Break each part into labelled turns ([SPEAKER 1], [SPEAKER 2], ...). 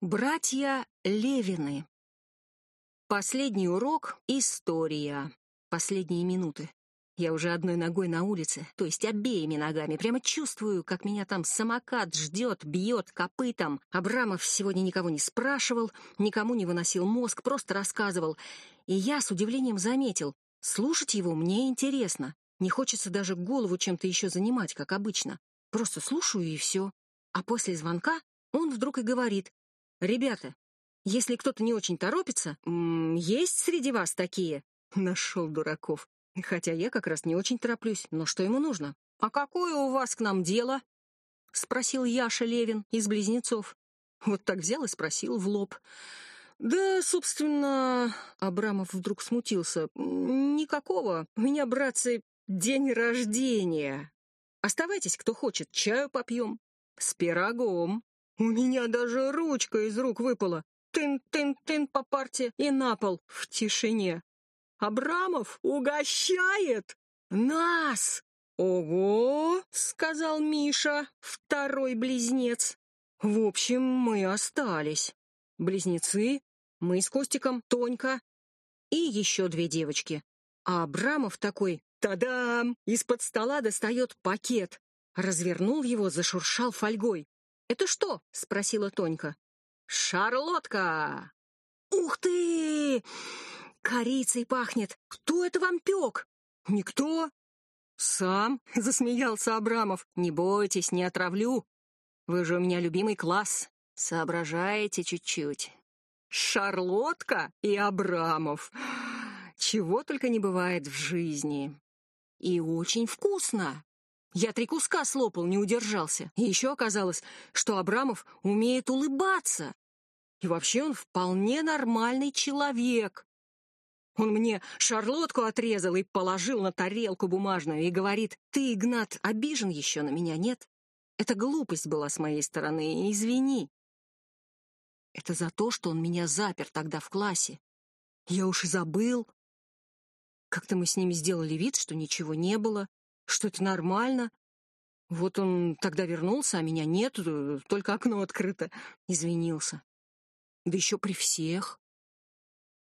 [SPEAKER 1] Братья Левины. Последний урок — история. Последние минуты. Я уже одной ногой на улице, то есть обеими ногами. Прямо чувствую, как меня там самокат ждет, бьет копытом. Абрамов сегодня никого не спрашивал, никому не выносил мозг, просто рассказывал. И я с удивлением заметил, слушать его мне интересно. Не хочется даже голову чем-то еще занимать, как обычно. Просто слушаю и все. А после звонка он вдруг и говорит, «Ребята, если кто-то не очень торопится, есть среди вас такие?» Нашел дураков. Хотя я как раз не очень тороплюсь, но что ему нужно? «А какое у вас к нам дело?» — спросил Яша Левин из «Близнецов». Вот так взял и спросил в лоб. «Да, собственно...» — Абрамов вдруг смутился. «Никакого. У меня, братцы, день рождения. Оставайтесь, кто хочет, чаю попьем. С пирогом». У меня даже ручка из рук выпала. Тын-тын-тын по парте и на пол в тишине. Абрамов угощает нас. «Ого!» — сказал Миша, второй близнец. В общем, мы остались. Близнецы, мы с Костиком, Тонька и еще две девочки. А Абрамов такой «Тадам!» из-под стола достает пакет. Развернул его, зашуршал фольгой. «Это что?» — спросила Тонька. «Шарлотка!» «Ух ты! Корицей пахнет! Кто это вам пек?» «Никто!» «Сам!» — засмеялся Абрамов. «Не бойтесь, не отравлю. Вы же у меня любимый класс. Соображаете чуть-чуть. Шарлотка и Абрамов. Чего только не бывает в жизни. И очень вкусно. Я три куска слопал, не удержался. И еще оказалось, что Абрамов умеет улыбаться. И вообще он вполне нормальный человек. Он мне шарлотку отрезал и положил на тарелку бумажную и говорит, «Ты, Игнат, обижен еще на меня, нет? Это глупость была с моей стороны, извини». Это за то, что он меня запер тогда в классе. Я уж и забыл. Как-то мы с ними сделали вид, что ничего не было что это нормально. Вот он тогда вернулся, а меня нет, только окно открыто. Извинился. Да еще при всех.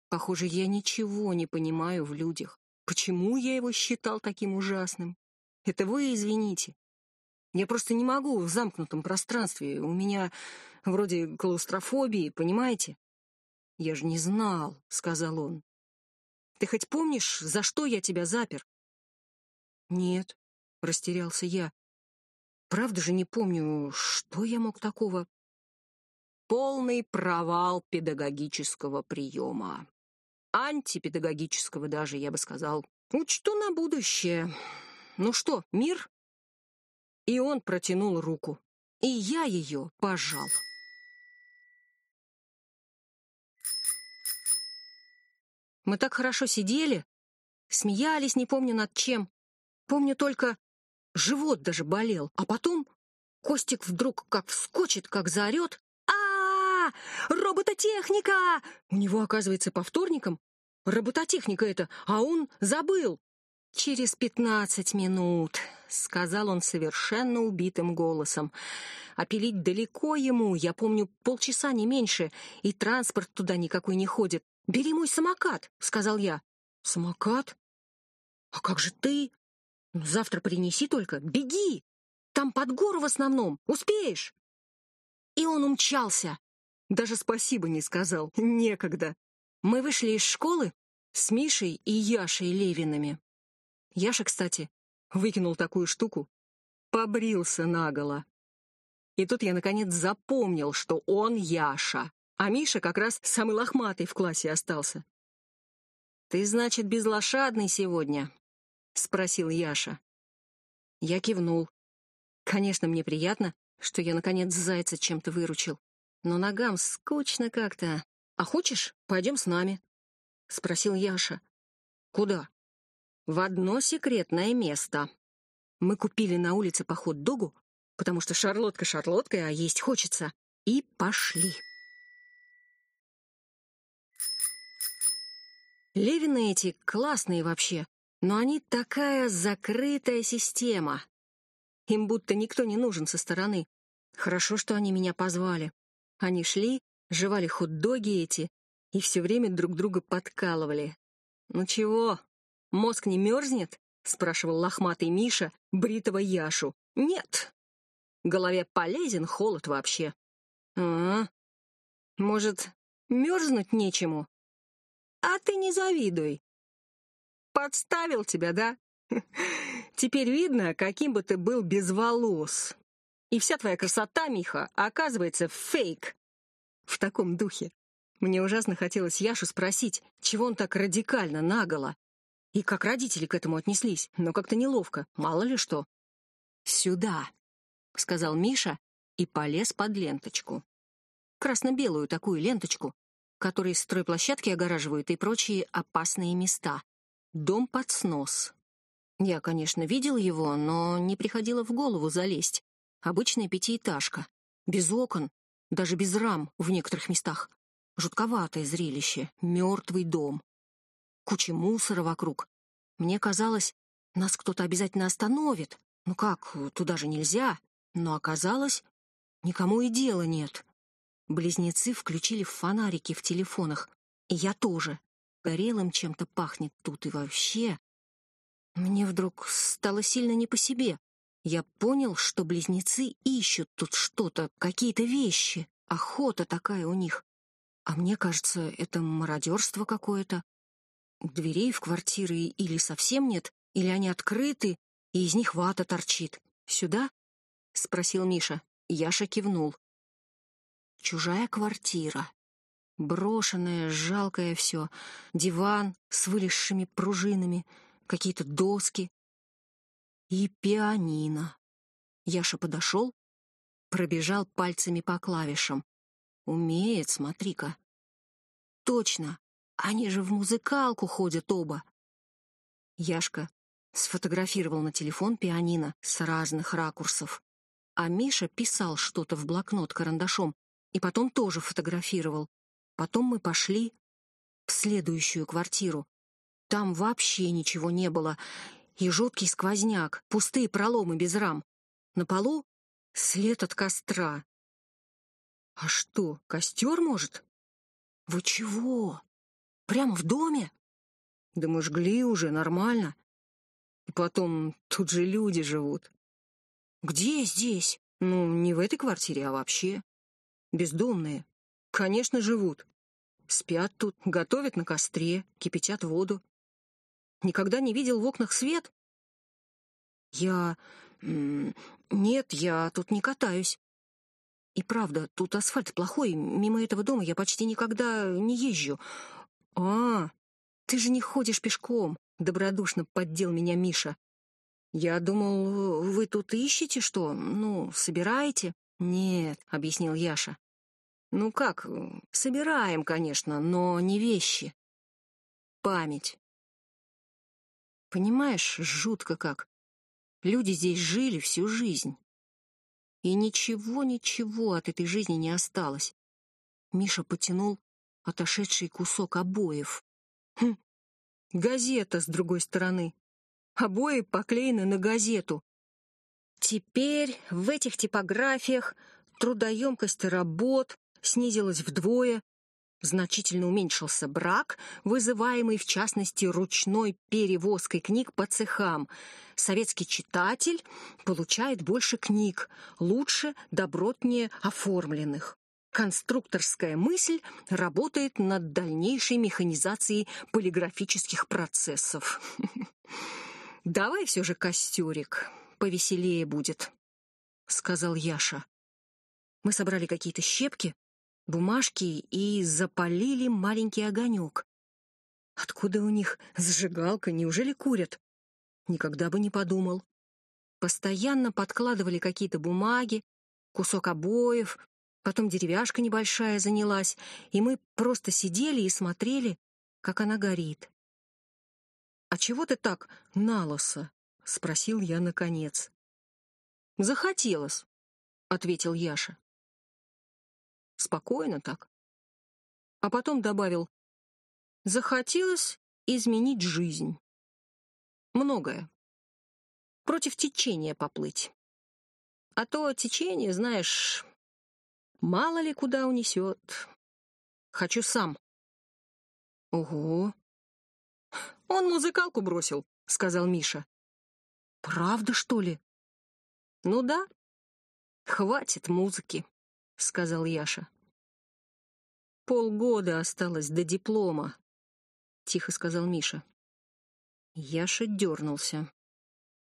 [SPEAKER 1] Похоже, я ничего не понимаю в людях. Почему я его считал таким ужасным? Это вы извините. Я просто не могу в замкнутом пространстве. У меня вроде клаустрофобии, понимаете? Я же не знал, — сказал он. Ты хоть помнишь, за что я тебя запер? «Нет», — растерялся я. «Правда же не помню, что я мог такого?» Полный провал педагогического приема. Антипедагогического даже, я бы сказал. Учту на будущее. Ну что, мир? И он протянул руку. И я ее пожал. Мы так хорошо сидели, смеялись, не помню над чем. Помню только, живот даже болел, а потом Костик вдруг как вскочит, как заорет. а, -а, -а Робототехника! У него, оказывается, по вторникам робототехника это, а он забыл. «Через пятнадцать минут», — сказал он совершенно убитым голосом. «А пилить далеко ему, я помню, полчаса не меньше, и транспорт туда никакой не ходит. Бери мой самокат», — сказал я. «Самокат? А как же ты?» Ну, завтра принеси только, беги! Там под гору в основном, успеешь!» И он умчался. Даже спасибо не сказал, некогда. Мы вышли из школы с Мишей и Яшей Левинами. Яша, кстати, выкинул такую штуку, побрился наголо. И тут я, наконец, запомнил, что он Яша, а Миша как раз самый лохматый в классе остался. «Ты, значит, безлошадный сегодня?» — спросил Яша. Я кивнул. Конечно, мне приятно, что я, наконец, зайца чем-то выручил. Но ногам скучно как-то. А хочешь, пойдем с нами? — спросил Яша. Куда? В одно секретное место. Мы купили на улице по хот-догу, потому что шарлотка шарлоткой, а есть хочется, и пошли. Левины эти классные вообще. Но они такая закрытая система. Им будто никто не нужен со стороны. Хорошо, что они меня позвали. Они шли, жевали хот-доги эти и все время друг друга подкалывали. «Ну чего, мозг не мерзнет?» — спрашивал лохматый Миша бритого Яшу. «Нет. Голове полезен холод вообще». «А, может, мерзнуть нечему?» «А ты не завидуй. Подставил тебя, да? Теперь видно, каким бы ты был без волос. И вся твоя красота, Миха, оказывается фейк. В таком духе. Мне ужасно хотелось Яшу спросить, чего он так радикально наголо. И как родители к этому отнеслись, но как-то неловко, мало ли что. «Сюда», — сказал Миша и полез под ленточку. Красно-белую такую ленточку, которой стройплощадки огораживают и прочие опасные места. Дом под снос. Я, конечно, видел его, но не приходило в голову залезть. Обычная пятиэтажка, без окон, даже без рам в некоторых местах. Жутковатое зрелище, мертвый дом. Куча мусора вокруг. Мне казалось, нас кто-то обязательно остановит. Ну как, туда же нельзя. Но оказалось, никому и дела нет. Близнецы включили фонарики в телефонах, и я тоже горелым чем-то пахнет тут и вообще. Мне вдруг стало сильно не по себе. Я понял, что близнецы ищут тут что-то, какие-то вещи. Охота такая у них. А мне кажется, это мародерство какое-то. Дверей в квартиры или совсем нет, или они открыты, и из них вата торчит. «Сюда?» — спросил Миша. Яша кивнул. «Чужая квартира. Брошенное, жалкое все. Диван с вылезшими пружинами, какие-то доски. И пианино. Яша подошел, пробежал пальцами по клавишам. Умеет, смотри-ка. Точно, они же в музыкалку ходят оба. Яшка сфотографировал на телефон пианино с разных ракурсов. А Миша писал что-то в блокнот карандашом и потом тоже фотографировал. Потом мы пошли в следующую квартиру. Там вообще ничего не было. И жуткий сквозняк, пустые проломы без рам. На полу след от костра. А что, костер, может? Вы чего? Прямо в доме? Да мы жгли уже, нормально. И потом, тут же люди живут. Где здесь? Ну, не в этой квартире, а вообще. Бездомные. Конечно, живут. Спят тут, готовят на костре, кипятят воду. Никогда не видел в окнах свет? Я... Нет, я тут не катаюсь. И правда, тут асфальт плохой, мимо этого дома я почти никогда не езжу. А, ты же не ходишь пешком, добродушно поддел меня Миша. Я думал, вы тут ищете что? Ну, собираете? Нет, объяснил Яша. Ну как, собираем, конечно, но не вещи. Память. Понимаешь, жутко как. Люди здесь жили всю жизнь. И ничего-ничего от этой жизни не осталось. Миша потянул отошедший кусок обоев. Хм, газета с другой стороны. Обои поклеены на газету. Теперь в этих типографиях трудоемкость работ, снизилась вдвое, значительно уменьшился брак, вызываемый, в частности, ручной перевозкой книг по цехам. Советский читатель получает больше книг, лучше, добротнее оформленных. Конструкторская мысль работает над дальнейшей механизацией полиграфических процессов. «Давай все же костерик, повеселее будет», — сказал Яша. Мы собрали какие-то щепки, бумажки и запалили маленький огонек. Откуда у них зажигалка? Неужели курят? Никогда бы не подумал. Постоянно подкладывали какие-то бумаги, кусок обоев, потом деревяшка небольшая занялась, и мы просто сидели и смотрели, как она горит. «А чего ты так налоса?» — спросил я наконец. «Захотелось», — ответил Яша. Спокойно так. А потом добавил, захотелось изменить жизнь. Многое. Против течения поплыть. А то течение, знаешь, мало ли куда унесет. Хочу сам. Ого. Он музыкалку бросил, сказал Миша. Правда, что ли? Ну да. Хватит музыки, сказал Яша. Полгода осталось до диплома, тихо сказал Миша. Яша дернулся.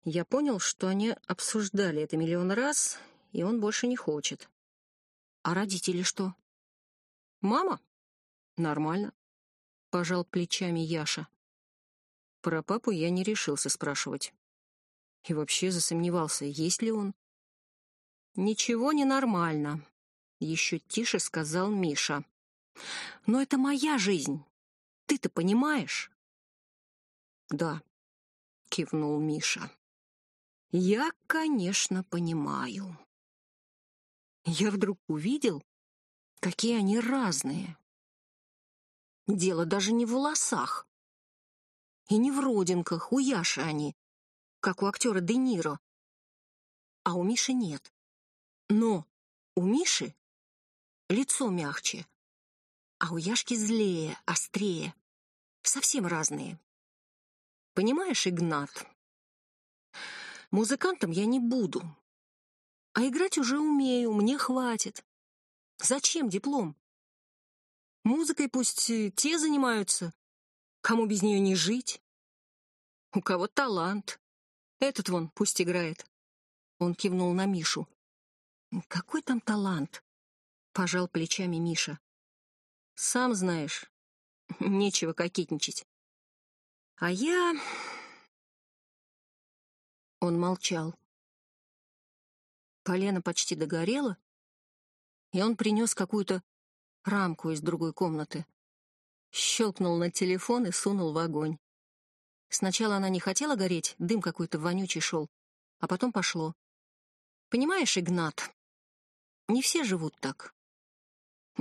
[SPEAKER 1] Я понял, что они обсуждали это миллион раз, и он больше не хочет. А родители что? Мама? Нормально. Пожал плечами Яша. Про папу я не решился спрашивать. И вообще засомневался, есть ли он. Ничего не нормально, еще тише сказал Миша. Но это моя жизнь. Ты-то понимаешь? Да, кивнул Миша. Я, конечно, понимаю. Я вдруг увидел, какие они разные. Дело даже не в волосах. И не в родинках, у Яши они, как у актера Де Ниро. А у Миши нет. Но у Миши лицо мягче, а у Яшки злее, острее. Совсем разные. Понимаешь, Игнат, Музыкантом я не буду. А играть уже умею, мне хватит. Зачем диплом? Музыкой пусть э, те занимаются. Кому без нее не жить? У кого талант. Этот вон пусть играет. Он кивнул на Мишу. Какой там талант? Пожал плечами Миша. Сам знаешь, нечего кокетничать. А я... Он молчал. Полено почти догорело, и он принес какую-то рамку из другой комнаты. Щелкнул на телефон и сунул в огонь. Сначала она не хотела гореть, дым какой-то вонючий шел, а потом пошло. Понимаешь, Игнат, не все живут так.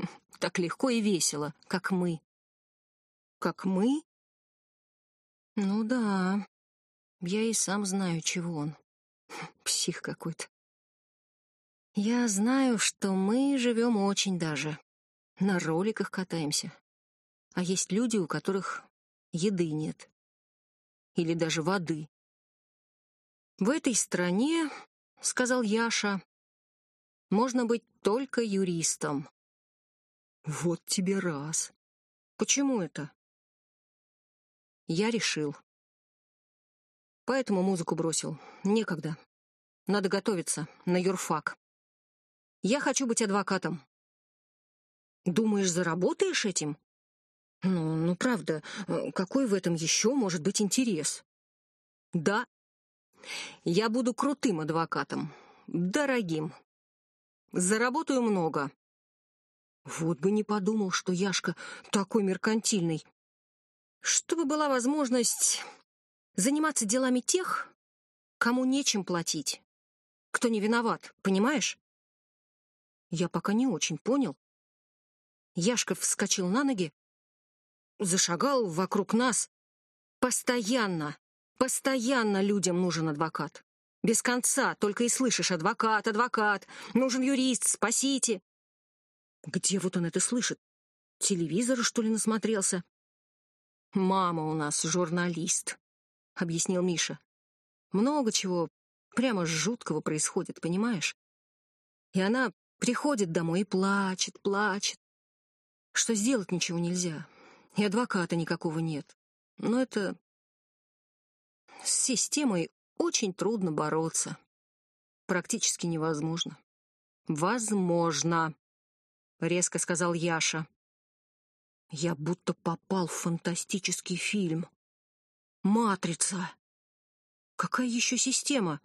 [SPEAKER 1] Так легко и весело, как мы. Как мы? Ну да, я и сам знаю, чего он. Псих какой-то. Я знаю, что мы живем очень даже. На роликах катаемся. А есть люди, у которых еды нет. Или даже воды. В этой стране, — сказал Яша, — можно быть только юристом. Вот тебе раз. Почему это? Я решил. Поэтому музыку бросил. Некогда. Надо готовиться на юрфак. Я хочу быть адвокатом. Думаешь, заработаешь этим? Ну, ну правда, какой в этом еще может быть интерес? Да. Я буду крутым адвокатом. Дорогим. Заработаю много. Вот бы не подумал, что Яшка такой меркантильный. Чтобы была возможность заниматься делами тех, кому нечем платить, кто не виноват, понимаешь? Я пока не очень понял. Яшков вскочил на ноги, зашагал вокруг нас. Постоянно, постоянно людям нужен адвокат. Без конца только и слышишь «адвокат, адвокат», «нужен юрист, спасите». Где вот он это слышит? Телевизора, что ли, насмотрелся? Мама у нас журналист объяснил Миша. Много чего прямо жуткого происходит, понимаешь? И она приходит домой и плачет, плачет. Что сделать ничего нельзя. И адвоката никакого нет. Но это... С системой очень трудно бороться. Практически невозможно. «Возможно», — резко сказал Яша. Я будто попал в фантастический фильм. Матрица. Какая еще система?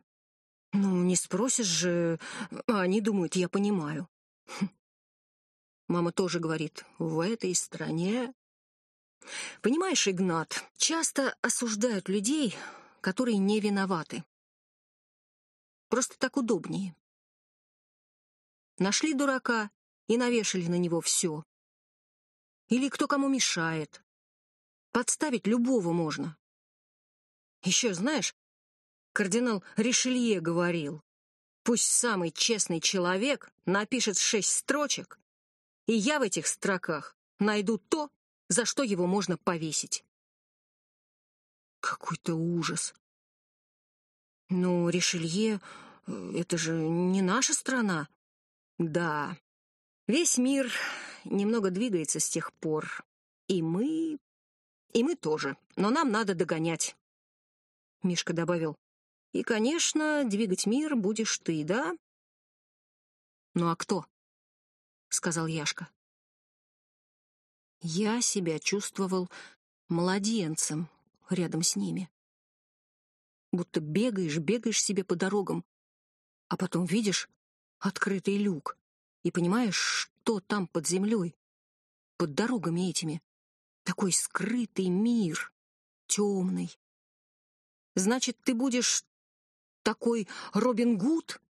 [SPEAKER 1] Ну, не спросишь же, а они думают, я понимаю. Мама тоже говорит, в этой стране... Понимаешь, Игнат, часто осуждают людей, которые не виноваты. Просто так удобнее. Нашли дурака и навешали на него все. Или кто кому мешает. Подставить любого можно. Еще знаешь, кардинал Ришелье говорил, пусть самый честный человек напишет шесть строчек, и я в этих строках найду то, за что его можно повесить. Какой-то ужас. Ну, Ришелье э, — это же не наша страна. Да, весь мир немного двигается с тех пор. И мы... и мы тоже. Но нам надо догонять. Мишка добавил. И, конечно, двигать мир будешь ты, да? Ну а кто? Сказал Яшка. Я себя чувствовал младенцем рядом с ними. Будто бегаешь, бегаешь себе по дорогам, а потом видишь открытый люк и понимаешь, что там под землей, под дорогами этими. Такой скрытый мир, темный. Значит, ты будешь такой Робин Гуд?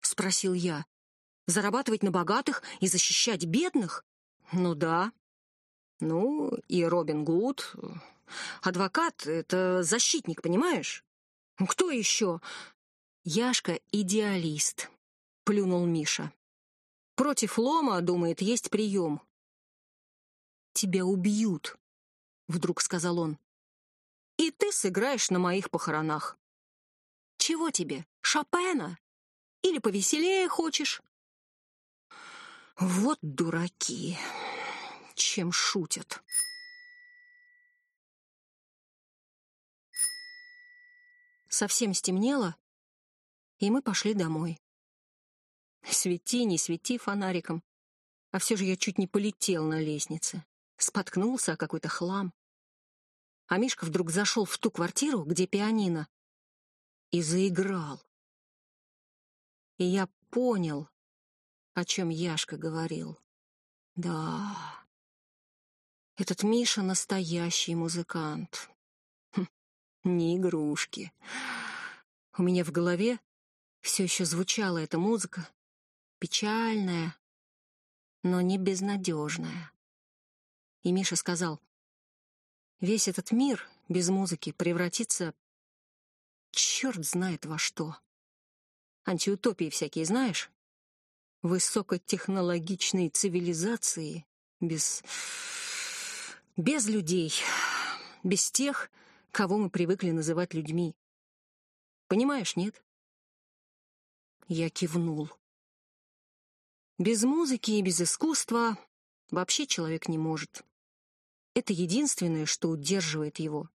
[SPEAKER 1] Спросил я. Зарабатывать на богатых и защищать бедных? Ну да. Ну, и Робин Гуд. Адвокат — это защитник, понимаешь? Кто еще? Яшка — идеалист, — плюнул Миша. Против лома, думает, есть прием. «Тебя убьют», — вдруг сказал он. «И ты сыграешь на моих похоронах». «Чего тебе, Шопена? Или повеселее хочешь?» Вот дураки, чем шутят. Совсем стемнело, и мы пошли домой. Свети, не свети фонариком. А все же я чуть не полетел на лестнице. Споткнулся о какой-то хлам. А Мишка вдруг зашел в ту квартиру, где пианино, и заиграл. И я понял, о чем Яшка говорил. Да, этот Миша настоящий музыкант. Хм, не игрушки. У меня в голове все еще звучала эта музыка, печальная, но не безнадежная. И Миша сказал, весь этот мир без музыки превратится черт знает во что. Антиутопии всякие знаешь? Высокотехнологичные цивилизации без... без людей, без тех, кого мы привыкли называть людьми. Понимаешь, нет? Я кивнул. Без музыки и без искусства вообще человек не может. Это единственное, что удерживает его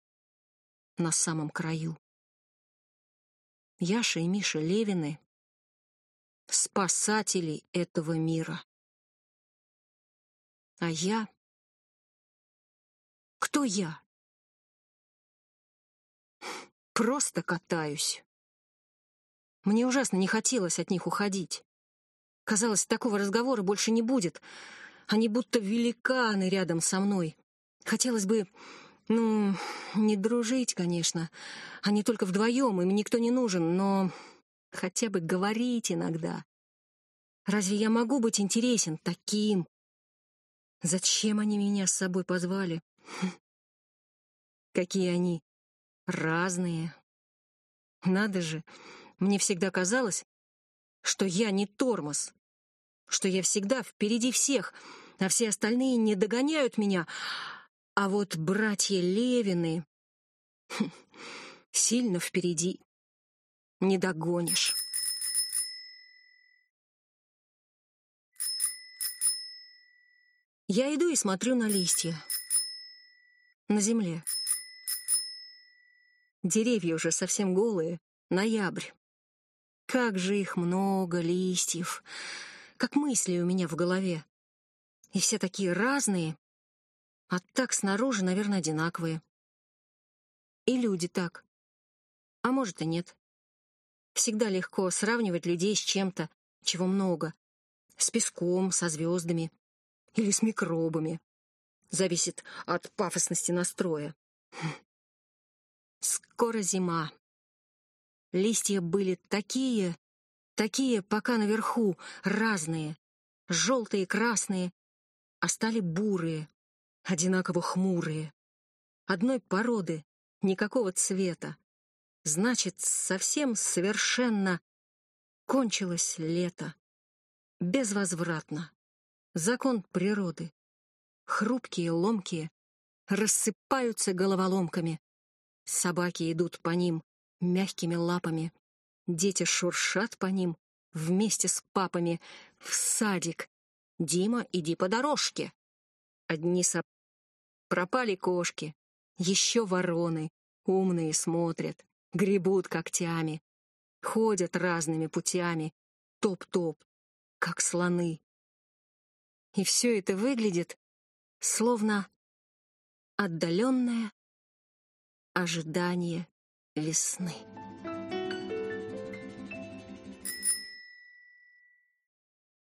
[SPEAKER 1] на самом краю. Яша и Миша Левины — спасатели этого мира. А я? Кто я? Просто катаюсь. Мне ужасно не хотелось от них уходить. Казалось, такого разговора больше не будет. Они будто великаны рядом со мной. Хотелось бы, ну, не дружить, конечно. Они только вдвоем, им никто не нужен, но хотя бы говорить иногда. Разве я могу быть интересен таким? Зачем они меня с собой позвали? Какие они разные. Надо же, мне всегда казалось, что я не тормоз, что я всегда впереди всех, а все остальные не догоняют меня. А вот братья Левины сильно впереди. Не догонишь. Я иду и смотрю на листья. На земле. Деревья уже совсем голые. Ноябрь. Как же их много, листьев, как мысли у меня в голове. И все такие разные, а так снаружи, наверное, одинаковые. И люди так. А может и нет. Всегда легко сравнивать людей с чем-то, чего много. С песком, со звездами или с микробами. Зависит от пафосности настроя. Скоро зима. Листья были такие, такие пока наверху, разные, желтые, красные, а стали бурые, одинаково хмурые. Одной породы, никакого цвета. Значит, совсем совершенно кончилось лето. Безвозвратно. Закон природы. хрупкие, ломкие, рассыпаются головоломками. Собаки идут по ним мягкими лапами. Дети шуршат по ним вместе с папами в садик. «Дима, иди по дорожке!» Одни соп... Пропали кошки, еще вороны, умные смотрят, гребут когтями, ходят разными путями, топ-топ, как слоны. И все это выглядит словно отдаленное ожидание весны.